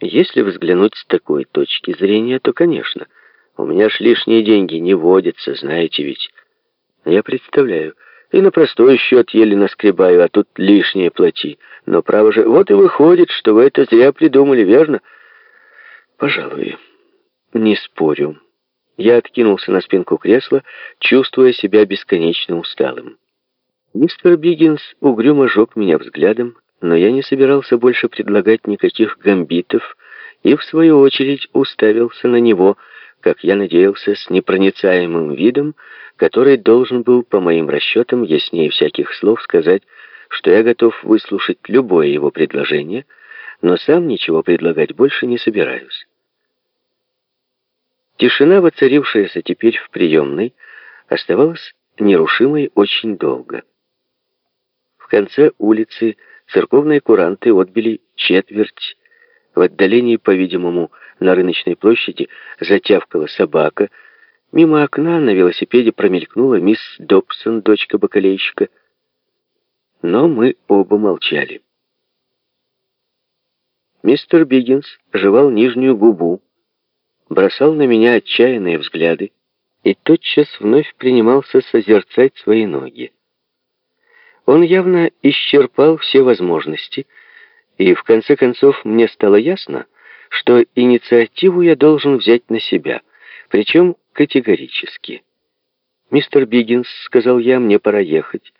Если взглянуть с такой точки зрения, то, конечно, у меня ж лишние деньги не водятся, знаете ведь. Я представляю, и на простой счет еле наскребаю, а тут лишнее плати. Но, право же, вот и выходит, что вы это зря придумали, верно? Пожалуй, не спорю. Я откинулся на спинку кресла, чувствуя себя бесконечно усталым. Мистер Биггинс угрюмо жег меня взглядом, но я не собирался больше предлагать никаких гамбитов и, в свою очередь, уставился на него, как я надеялся, с непроницаемым видом, который должен был, по моим расчетам, яснее всяких слов сказать, что я готов выслушать любое его предложение, но сам ничего предлагать больше не собираюсь. Тишина, воцарившаяся теперь в приемной, оставалась нерушимой очень долго. В конце улицы церковные куранты отбили четверть в отдалении, по-видимому, на рыночной площади затявкала собака. Мимо окна на велосипеде промелькнула мисс Добсон, дочка бакалейщика. Но мы оба молчали. Мистер Биггинс жевал нижнюю губу, бросал на меня отчаянные взгляды и тотчас вновь принимался созерцать свои ноги. Он явно исчерпал все возможности — и в конце концов мне стало ясно, что инициативу я должен взять на себя, причем категорически. «Мистер Биггинс», — сказал я, — «мне пора ехать.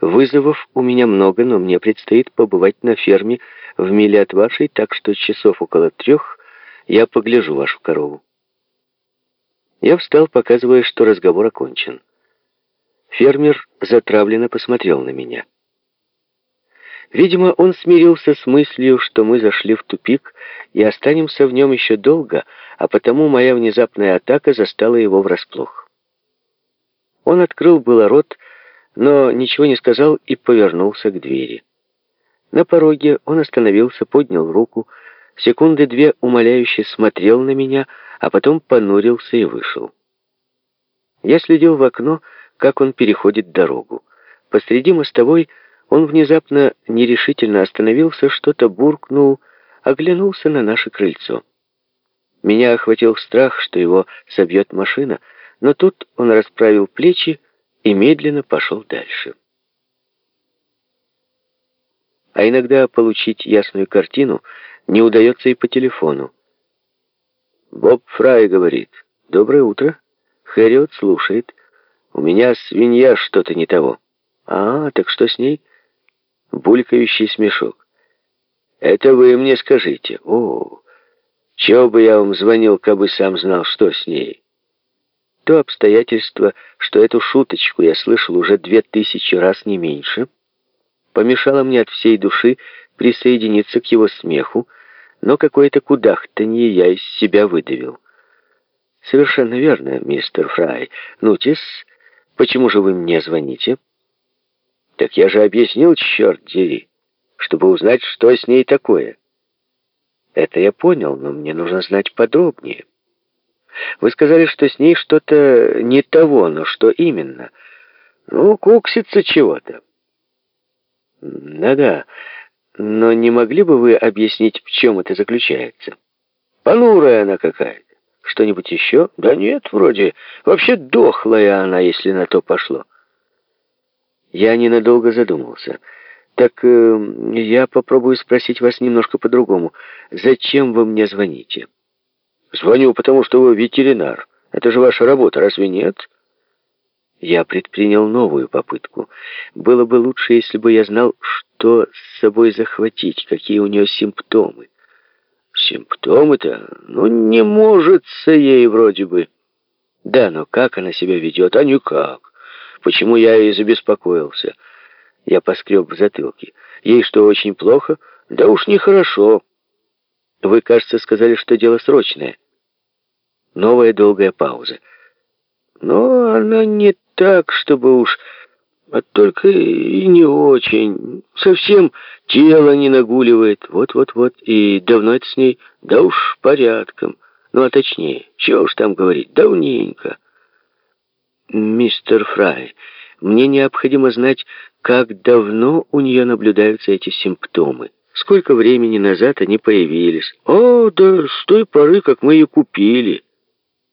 Вызовов у меня много, но мне предстоит побывать на ферме в миле от вашей, так что часов около трех я погляжу вашу корову». Я встал, показывая, что разговор окончен. Фермер затравленно посмотрел на меня. Видимо, он смирился с мыслью, что мы зашли в тупик и останемся в нем еще долго, а потому моя внезапная атака застала его врасплох. Он открыл было рот, но ничего не сказал и повернулся к двери. На пороге он остановился, поднял руку, секунды две умоляюще смотрел на меня, а потом понурился и вышел. Я следил в окно, как он переходит дорогу. Посреди мостовой он внезапно нерешительно остановился, что-то буркнул, оглянулся на наше крыльцо. Меня охватил страх, что его собьет машина, но тут он расправил плечи и медленно пошел дальше. А иногда получить ясную картину не удается и по телефону. Боб Фрай говорит. «Доброе утро». Хэриот слушает. «У меня свинья что-то не того». «А, так что с ней?» булькающий смешок. «Это вы мне скажите. О, чего бы я вам звонил, кабы сам знал, что с ней?» То обстоятельство, что эту шуточку я слышал уже две тысячи раз не меньше, помешало мне от всей души присоединиться к его смеху, но какое-то кудахтанье я из себя выдавил. «Совершенно верно, мистер Фрай. Ну-тис, почему же вы мне звоните?» Так я же объяснил, черт дери, чтобы узнать, что с ней такое. Это я понял, но мне нужно знать подробнее. Вы сказали, что с ней что-то не того, но что именно? Ну, куксится чего-то. Да-да, но не могли бы вы объяснить, в чем это заключается? Понурая она какая-то. Что-нибудь еще? Да нет, вроде. Вообще дохлая она, если на то пошло. Я ненадолго задумался. Так э, я попробую спросить вас немножко по-другому. Зачем вы мне звоните? Звоню, потому что вы ветеринар. Это же ваша работа, разве нет? Я предпринял новую попытку. Было бы лучше, если бы я знал, что с собой захватить, какие у нее симптомы. Симптомы-то? Ну, не может ей вроде бы. Да, но как она себя ведет? А никак. Почему я и забеспокоился? Я поскреб в затылке. Ей что, очень плохо? Да уж нехорошо. Вы, кажется, сказали, что дело срочное. Новая долгая пауза. Но она не так, чтобы уж... А только и не очень. Совсем тело не нагуливает. Вот-вот-вот. И давно это с ней? Да уж порядком. Ну, а точнее, чего уж там говорить, давненько. «Мистер Фрай, мне необходимо знать, как давно у нее наблюдаются эти симптомы». сколько времени назад они появились. О, да с той поры, как мы ее купили.